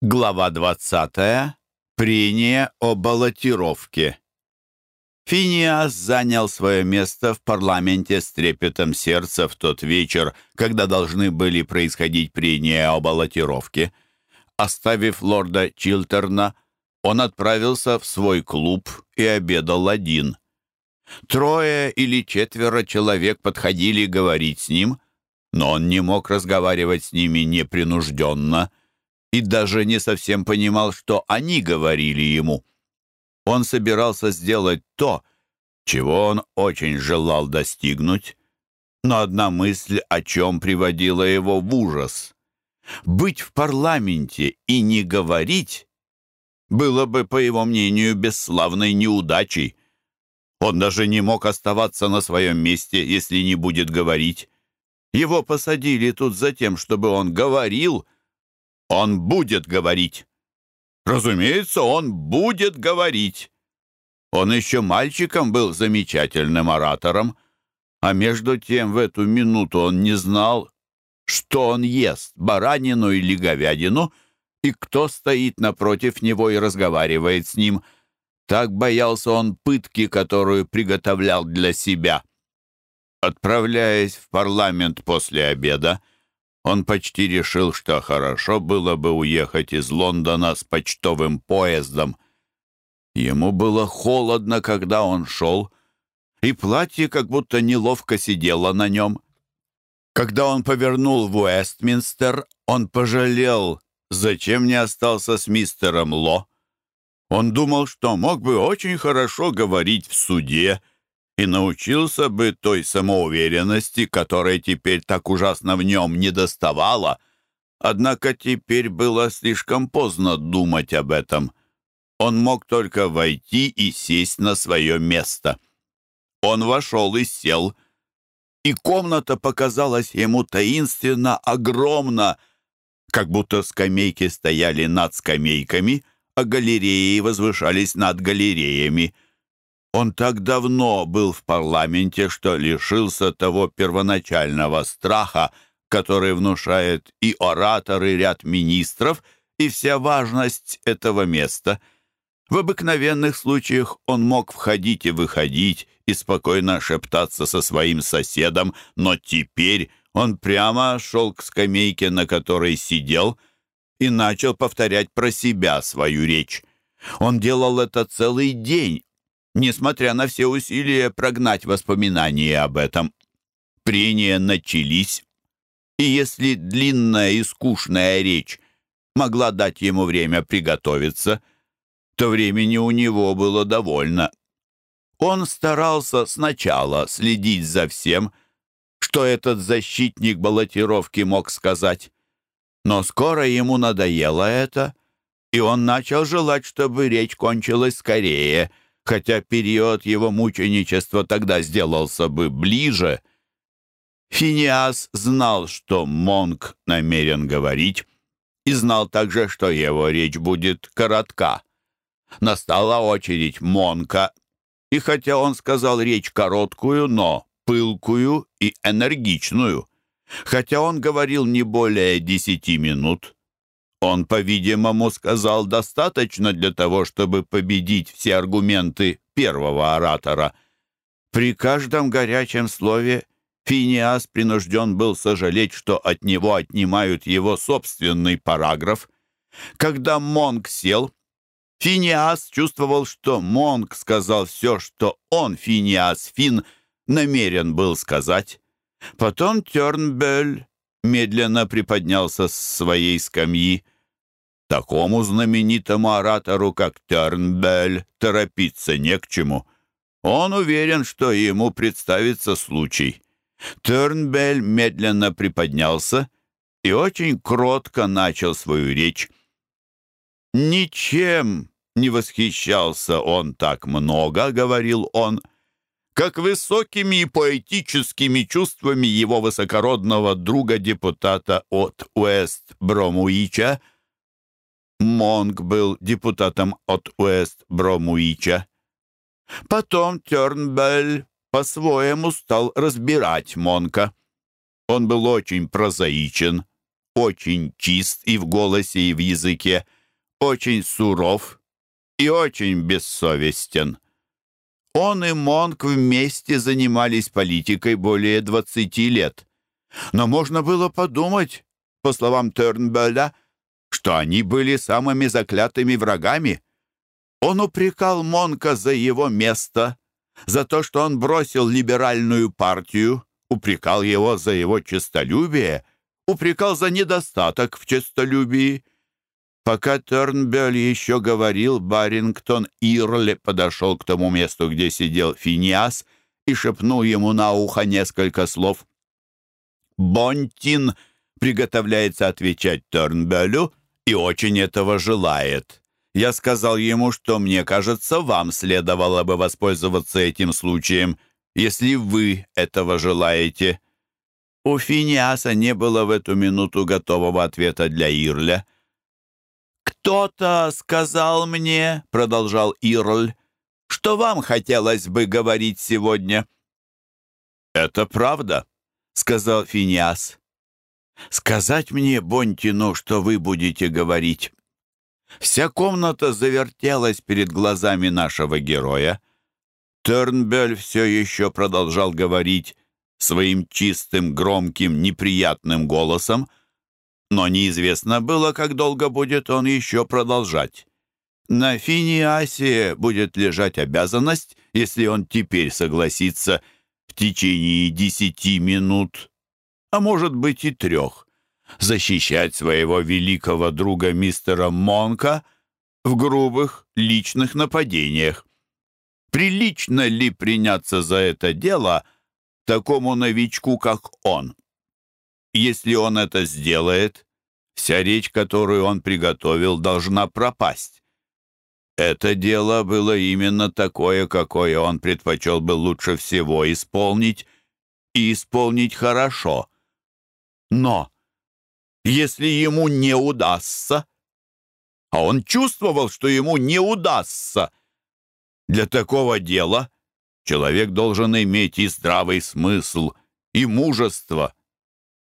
Глава 20. Прение о баллотировке. Финиас занял свое место в парламенте с трепетом сердца в тот вечер, когда должны были происходить прения о баллотировке. Оставив лорда Чилтерна, он отправился в свой клуб и обедал один. Трое или четверо человек подходили говорить с ним, но он не мог разговаривать с ними непринужденно — и даже не совсем понимал, что они говорили ему. Он собирался сделать то, чего он очень желал достигнуть, но одна мысль о чем приводила его в ужас. Быть в парламенте и не говорить было бы, по его мнению, бесславной неудачей. Он даже не мог оставаться на своем месте, если не будет говорить. Его посадили тут за тем, чтобы он говорил — он будет говорить. Разумеется, он будет говорить. Он еще мальчиком был замечательным оратором, а между тем в эту минуту он не знал, что он ест, баранину или говядину, и кто стоит напротив него и разговаривает с ним. Так боялся он пытки, которую приготовлял для себя. Отправляясь в парламент после обеда, он почти решил, что хорошо было бы уехать из Лондона с почтовым поездом. Ему было холодно, когда он шел, и платье как будто неловко сидело на нем. Когда он повернул в Уэстминстер, он пожалел, зачем не остался с мистером Ло. Он думал, что мог бы очень хорошо говорить в суде, и научился бы той самоуверенности, которой теперь так ужасно в нем не доставало. Однако теперь было слишком поздно думать об этом. Он мог только войти и сесть на свое место. Он вошел и сел, и комната показалась ему таинственно огромна, как будто скамейки стояли над скамейками, а галереи возвышались над галереями — он так давно был в парламенте, что лишился того первоначального страха, который внушает и оратор, и ряд министров, и вся важность этого места. В обыкновенных случаях он мог входить и выходить и спокойно шептаться со своим соседом, но теперь он прямо шел к скамейке, на которой сидел, и начал повторять про себя свою речь. Он делал это целый день, несмотря на все усилия прогнать воспоминания об этом. Прения начались, и если длинная и скучная речь могла дать ему время приготовиться, то времени у него было довольно. Он старался сначала следить за всем, что этот защитник баллотировки мог сказать, но скоро ему надоело это, и он начал желать, чтобы речь кончилась скорее — хотя период его мученичества тогда сделался бы ближе. Финиас знал, что Монк намерен говорить, и знал также, что его речь будет коротка. Настала очередь Монка, и хотя он сказал речь короткую, но пылкую и энергичную, хотя он говорил не более десяти минут, он, по-видимому, сказал достаточно для того, чтобы победить все аргументы первого оратора. При каждом горячем слове Финиас принужден был сожалеть, что от него отнимают его собственный параграф. Когда Монк сел, Финиас чувствовал, что Монк сказал все, что он, Финиас Фин, намерен был сказать. Потом Тернбель медленно приподнялся с своей скамьи. Такому знаменитому оратору, как Тернбель, торопиться не к чему. Он уверен, что ему представится случай. Тернбель медленно приподнялся и очень кротко начал свою речь. «Ничем не восхищался он так много», — говорил он, — как высокими и поэтическими чувствами его высокородного друга-депутата от Уэст-Бромуича. Монг был депутатом от Уэст-Бромуича. Потом Тернбелл по-своему стал разбирать Монка. Он был очень прозаичен, очень чист и в голосе, и в языке, очень суров и очень бессовестен. Он и Монк вместе занимались политикой более 20 лет. Но можно было подумать, по словам Тернбелля, что они были самыми заклятыми врагами. Он упрекал Монка за его место, за то, что он бросил либеральную партию, упрекал его за его честолюбие, упрекал за недостаток в честолюбии. Пока Тернбелл еще говорил, Барингтон Ирле подошел к тому месту, где сидел Финиас, и шепнул ему на ухо несколько слов. «Бонтин приготовляется отвечать Тернбеллю и очень этого желает. Я сказал ему, что мне кажется, вам следовало бы воспользоваться этим случаем, если вы этого желаете». У Финиаса не было в эту минуту готового ответа для Ирля. «Кто-то сказал мне, — продолжал Ирль, — что вам хотелось бы говорить сегодня». «Это правда», — сказал Финиас. «Сказать мне, Бонтину, что вы будете говорить». Вся комната завертелась перед глазами нашего героя. Тернбель все еще продолжал говорить своим чистым, громким, неприятным голосом, но неизвестно было, как долго будет он еще продолжать. На Финиасе будет лежать обязанность, если он теперь согласится в течение десяти минут, а может быть и трех, защищать своего великого друга мистера Монка в грубых личных нападениях. Прилично ли приняться за это дело такому новичку, как он? Если он это сделает, вся речь, которую он приготовил, должна пропасть. Это дело было именно такое, какое он предпочел бы лучше всего исполнить, и исполнить хорошо. Но если ему не удастся, а он чувствовал, что ему не удастся, для такого дела человек должен иметь и здравый смысл, и мужество,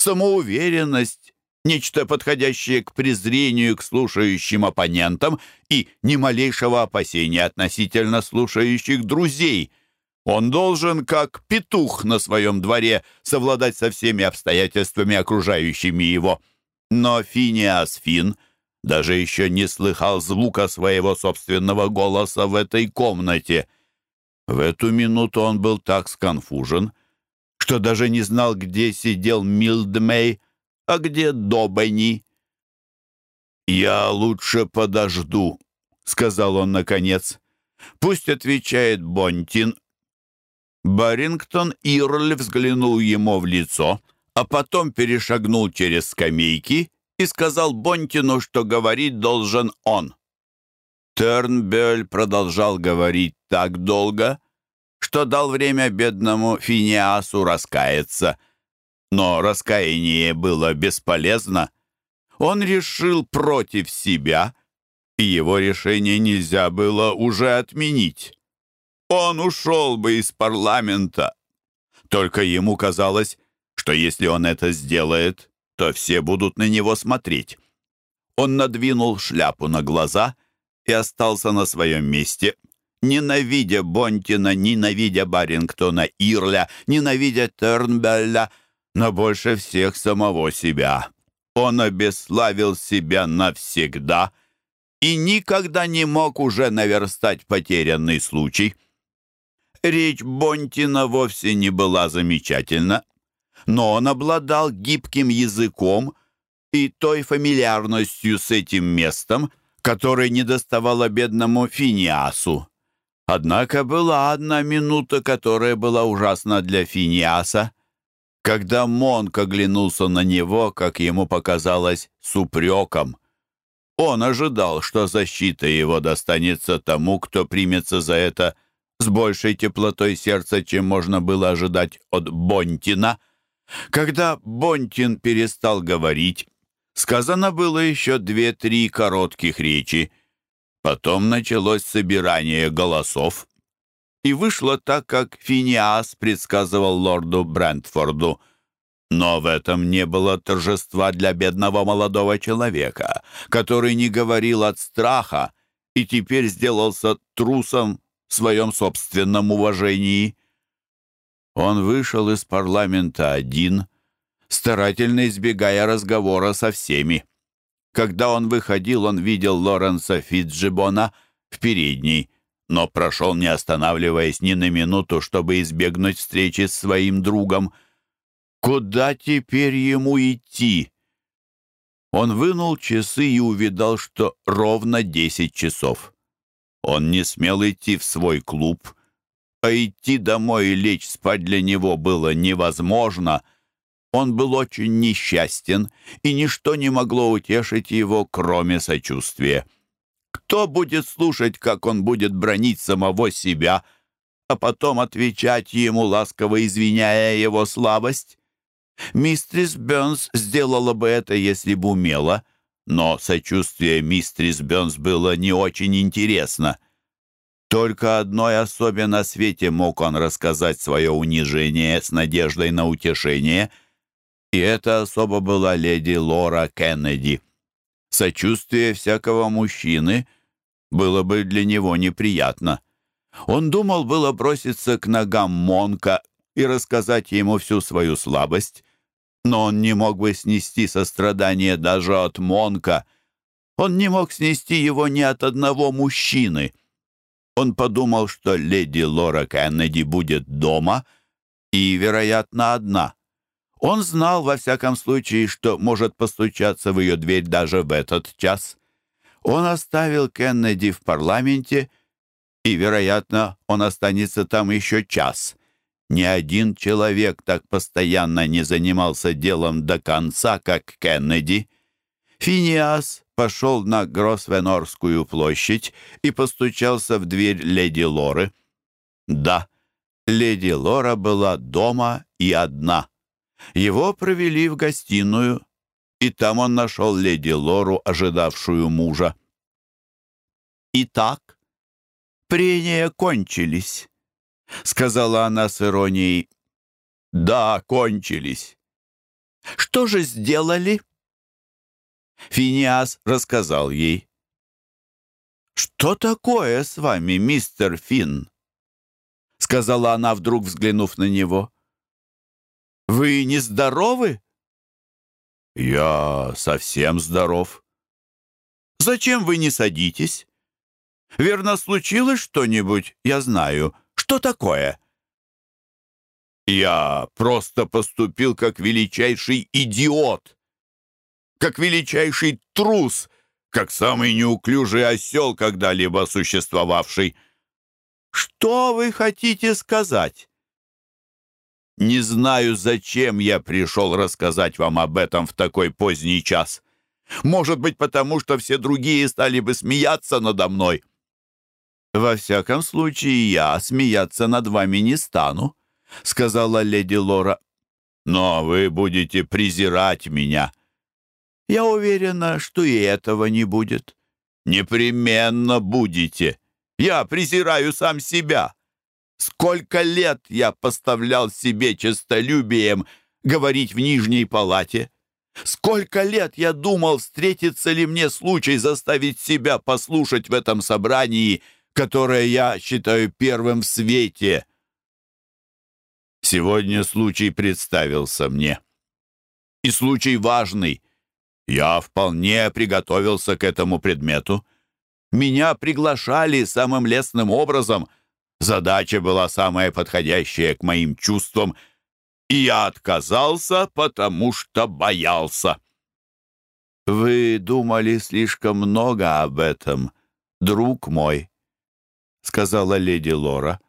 самоуверенность, нечто подходящее к презрению к слушающим оппонентам и ни малейшего опасения относительно слушающих друзей. Он должен, как петух на своем дворе, совладать со всеми обстоятельствами, окружающими его. Но Финиас Фин даже еще не слыхал звука своего собственного голоса в этой комнате. В эту минуту он был так сконфужен, что даже не знал, где сидел Милдмей, а где Добани. «Я лучше подожду», — сказал он наконец. «Пусть отвечает Бонтин». Барингтон Ирль взглянул ему в лицо, а потом перешагнул через скамейки и сказал Бонтину, что говорить должен он. Тернбель продолжал говорить так долго, что дал время бедному Финиасу раскаяться. Но раскаяние было бесполезно. Он решил против себя, и его решение нельзя было уже отменить. Он ушел бы из парламента. Только ему казалось, что если он это сделает, то все будут на него смотреть. Он надвинул шляпу на глаза и остался на своем месте, ненавидя Бонтина, ненавидя Барингтона Ирля, ненавидя Тернбелля, но больше всех самого себя. Он обесславил себя навсегда и никогда не мог уже наверстать потерянный случай. Речь Бонтина вовсе не была замечательна, но он обладал гибким языком и той фамильярностью с этим местом, которой недоставало бедному Финиасу. Однако была одна минута, которая была ужасна для Финиаса. Когда Монк оглянулся на него, как ему показалось, с упреком. Он ожидал, что защита его достанется тому, кто примется за это с большей теплотой сердца, чем можно было ожидать от Бонтина. Когда Бонтин перестал говорить, сказано было еще две-три коротких речи — Потом началось собирание голосов, и вышло так, как Финиас предсказывал лорду Брентфорду. Но в этом не было торжества для бедного молодого человека, который не говорил от страха и теперь сделался трусом в своем собственном уважении. Он вышел из парламента один, старательно избегая разговора со всеми. Когда он выходил, он видел Лоренса Фитджибона в передней, но прошел, не останавливаясь ни на минуту, чтобы избегнуть встречи с своим другом. Куда теперь ему идти? Он вынул часы и увидал, что ровно десять часов. Он не смел идти в свой клуб, а идти домой и лечь спать для него было невозможно. Он был очень несчастен, и ничто не могло утешить его, кроме сочувствия. Кто будет слушать, как он будет бронить самого себя, а потом отвечать ему, ласково извиняя его слабость? Мистрис Бёрнс сделала бы это, если бы умела, но сочувствие мистрис Бёрнс было не очень интересно. Только одной особе на свете мог он рассказать свое унижение с надеждой на утешение, и эта особа была леди Лора Кеннеди. Сочувствие всякого мужчины было бы для него неприятно. Он думал было броситься к ногам Монка и рассказать ему всю свою слабость, но он не мог бы снести сострадание даже от Монка. Он не мог снести его ни от одного мужчины. Он подумал, что леди Лора Кеннеди будет дома и, вероятно, одна — он знал, во всяком случае, что может постучаться в ее дверь даже в этот час. Он оставил Кеннеди в парламенте, и, вероятно, он останется там еще час. Ни один человек так постоянно не занимался делом до конца, как Кеннеди. Финиас пошел на Гросвенорскую площадь и постучался в дверь леди Лоры. Да, леди Лора была дома и одна. Его провели в гостиную, и там он нашел леди Лору, ожидавшую мужа. «Итак, прения кончились», — сказала она с иронией. «Да, кончились». «Что же сделали?» Финиас рассказал ей. «Что такое с вами, мистер Финн?» — сказала она, вдруг взглянув на него. Вы нездоровы?» «Я совсем здоров». «Зачем вы не садитесь? Верно, случилось что-нибудь, я знаю. Что такое?» «Я просто поступил как величайший идиот, как величайший трус, как самый неуклюжий осел, когда-либо существовавший». «Что вы хотите сказать?» Не знаю, зачем я пришел рассказать вам об этом в такой поздний час. Может быть, потому что все другие стали бы смеяться надо мной. Во всяком случае, я смеяться над вами не стану, сказала леди Лора. Но вы будете презирать меня. Я уверена, что и этого не будет. Непременно будете. Я презираю сам себя. Сколько лет я поставлял себе честолюбием говорить в Нижней палате? Сколько лет я думал, встретится ли мне случай заставить себя послушать в этом собрании, которое я считаю первым в свете? Сегодня случай представился мне. И случай важный. Я вполне приготовился к этому предмету. Меня приглашали самым лестным образом — Задача была самая подходящая к моим чувствам, и я отказался, потому что боялся. «Вы думали слишком много об этом, друг мой», — сказала леди Лора.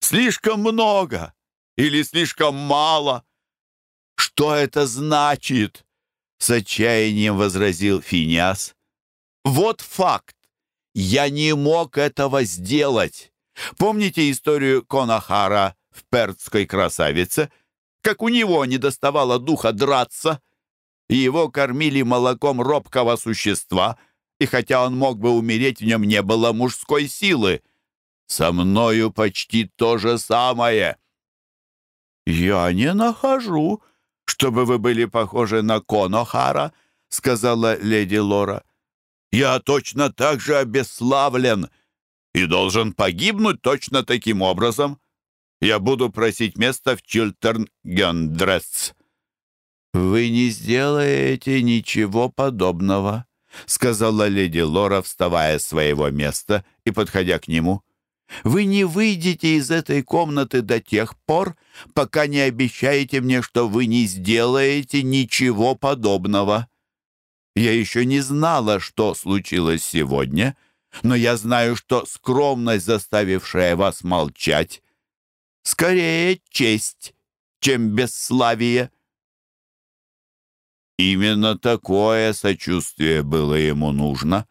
«Слишком много или слишком мало? Что это значит?» — с отчаянием возразил Финиас. «Вот факт. Я не мог этого сделать. Помните историю Конахара в «Перцкой красавице»? Как у него не доставало духа драться, и его кормили молоком робкого существа, и хотя он мог бы умереть, в нем не было мужской силы. Со мною почти то же самое. «Я не нахожу чтобы вы были похожи на Конохара», — сказала леди Лора. «Я точно так же обесславлен и должен погибнуть точно таким образом. Я буду просить место в Чилтерн-Гёндресс». «Вы не сделаете ничего подобного», — сказала леди Лора, вставая с своего места и подходя к нему. «Вы не выйдете из этой комнаты до тех пор, пока не обещаете мне, что вы не сделаете ничего подобного. Я еще не знала, что случилось сегодня, но я знаю, что скромность, заставившая вас молчать, скорее честь, чем бесславие». Именно такое сочувствие было ему нужно.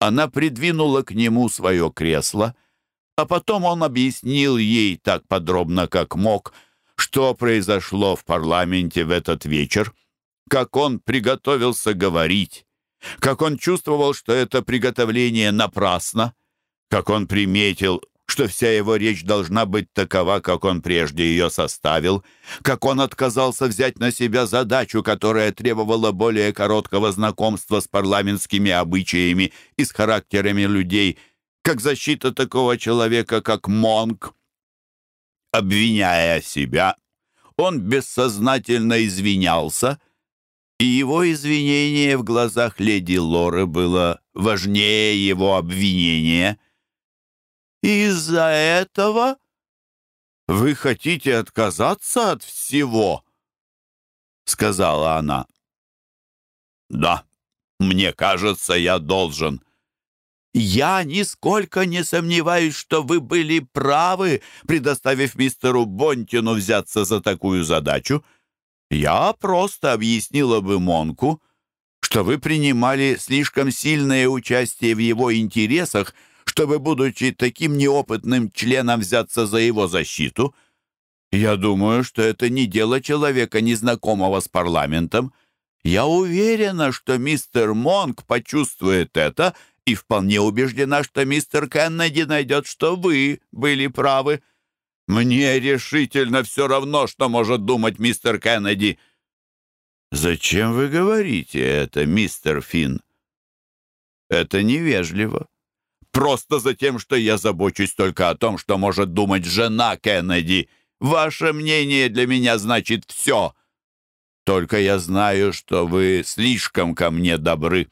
Она придвинула к нему свое кресло, а потом он объяснил ей так подробно, как мог, что произошло в парламенте в этот вечер, как он приготовился говорить, как он чувствовал, что это приготовление напрасно, как он приметил, что вся его речь должна быть такова, как он прежде ее составил, как он отказался взять на себя задачу, которая требовала более короткого знакомства с парламентскими обычаями и с характерами людей, как защита такого человека, как Монк. Обвиняя себя, он бессознательно извинялся, и его извинение в глазах леди Лоры было важнее его обвинения — из-за этого вы хотите отказаться от всего?» — сказала она. «Да, мне кажется, я должен». «Я нисколько не сомневаюсь, что вы были правы, предоставив мистеру Бонтину взяться за такую задачу. Я просто объяснила бы Монку, что вы принимали слишком сильное участие в его интересах, чтобы, будучи таким неопытным членом, взяться за его защиту. Я думаю, что это не дело человека, незнакомого с парламентом. Я уверена, что мистер Монк почувствует это и вполне убеждена, что мистер Кеннеди найдет, что вы были правы. Мне решительно все равно, что может думать мистер Кеннеди. «Зачем вы говорите это, мистер Финн?» «Это невежливо просто за тем, что я забочусь только о том, что может думать жена Кеннеди. Ваше мнение для меня значит все. Только я знаю, что вы слишком ко мне добры.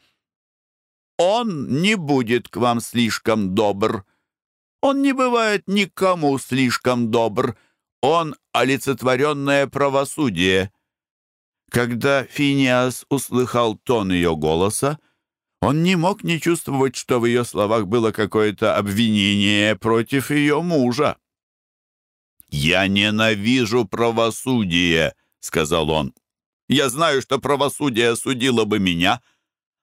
Он не будет к вам слишком добр. Он не бывает никому слишком добр. Он — олицетворенное правосудие. Когда Финиас услыхал тон ее голоса, он не мог не чувствовать, что в ее словах было какое-то обвинение против ее мужа. «Я ненавижу правосудие», — сказал он. «Я знаю, что правосудие осудило бы меня,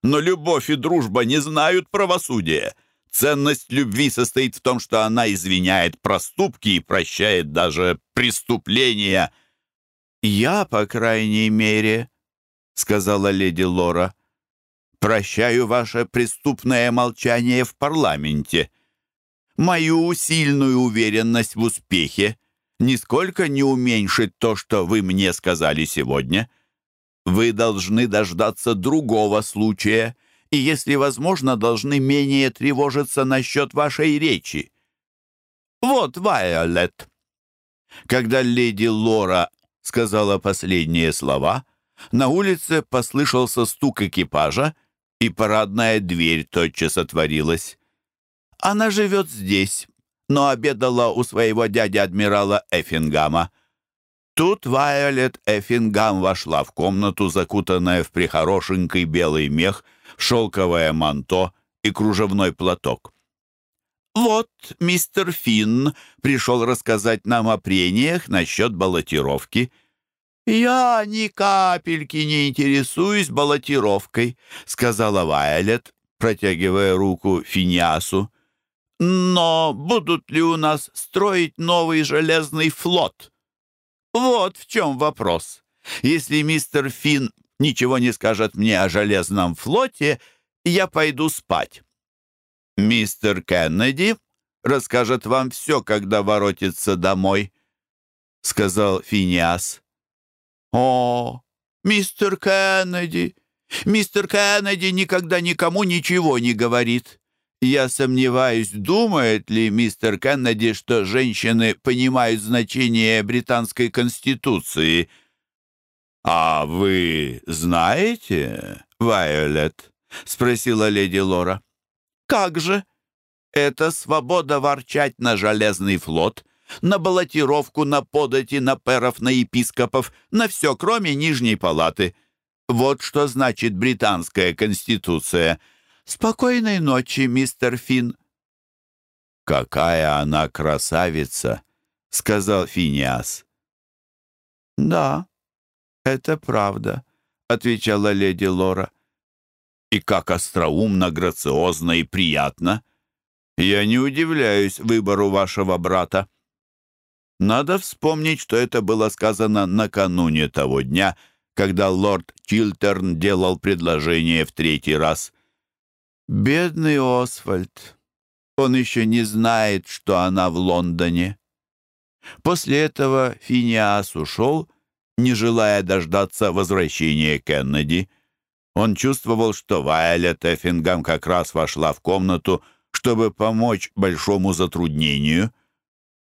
но любовь и дружба не знают правосудия. Ценность любви состоит в том, что она извиняет проступки и прощает даже преступления». «Я, по крайней мере», — сказала леди Лора, — Прощаю ваше преступное молчание в парламенте. Мою сильную уверенность в успехе нисколько не уменьшит то, что вы мне сказали сегодня. Вы должны дождаться другого случая, и, если возможно, должны менее тревожиться насчет вашей речи. Вот Вайолет. Когда леди Лора сказала последние слова, на улице послышался стук экипажа, и парадная дверь тотчас отворилась. Она живет здесь, но обедала у своего дяди-адмирала Эффингама. Тут Вайолет Эффингам вошла в комнату, закутанная в прихорошенький белый мех, шелковое манто и кружевной платок. «Вот мистер Финн пришел рассказать нам о прениях насчет баллотировки». «Я ни капельки не интересуюсь баллотировкой», — сказала Вайлет, протягивая руку Финиасу. «Но будут ли у нас строить новый железный флот? Вот в чем вопрос. Если мистер Финн ничего не скажет мне о железном флоте, я пойду спать. Мистер Кеннеди расскажет вам все, когда воротится домой», — сказал Финиас. «О, мистер Кеннеди! Мистер Кеннеди никогда никому ничего не говорит. Я сомневаюсь, думает ли мистер Кеннеди, что женщины понимают значение британской конституции. «А вы знаете, Вайолет?» — спросила леди Лора. «Как же? Это свобода ворчать на железный флот, на баллотировку, на подати, на перов, на епископов, на все, кроме Нижней палаты. Вот что значит британская конституция. Спокойной ночи, мистер Финн». «Какая она красавица!» — сказал Финиас. «Да, это правда», — отвечала леди Лора. «И как остроумно, грациозно и приятно! Я не удивляюсь выбору вашего брата. Надо вспомнить, что это было сказано накануне того дня, когда лорд Чилтерн делал предложение в третий раз. «Бедный Освальд! Он еще не знает, что она в Лондоне». После этого Финиас ушел, не желая дождаться возвращения Кеннеди. Он чувствовал, что Вайолет Эффингам как раз вошла в комнату, чтобы помочь большому затруднению —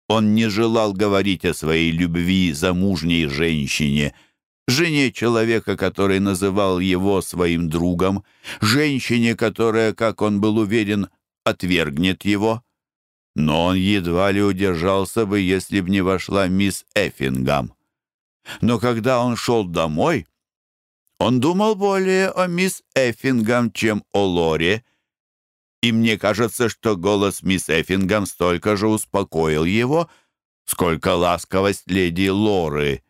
он не желал говорить о своей любви замужней женщине, жене человека, который называл его своим другом, женщине, которая, как он был уверен, отвергнет его. Но он едва ли удержался бы, если б не вошла мисс Эффингам. Но когда он шел домой, он думал более о мисс Эффингам, чем о Лоре, и мне кажется, что голос мисс Эффингам столько же успокоил его, сколько ласковость леди Лоры.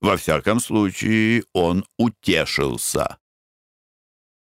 Во всяком случае, он утешился.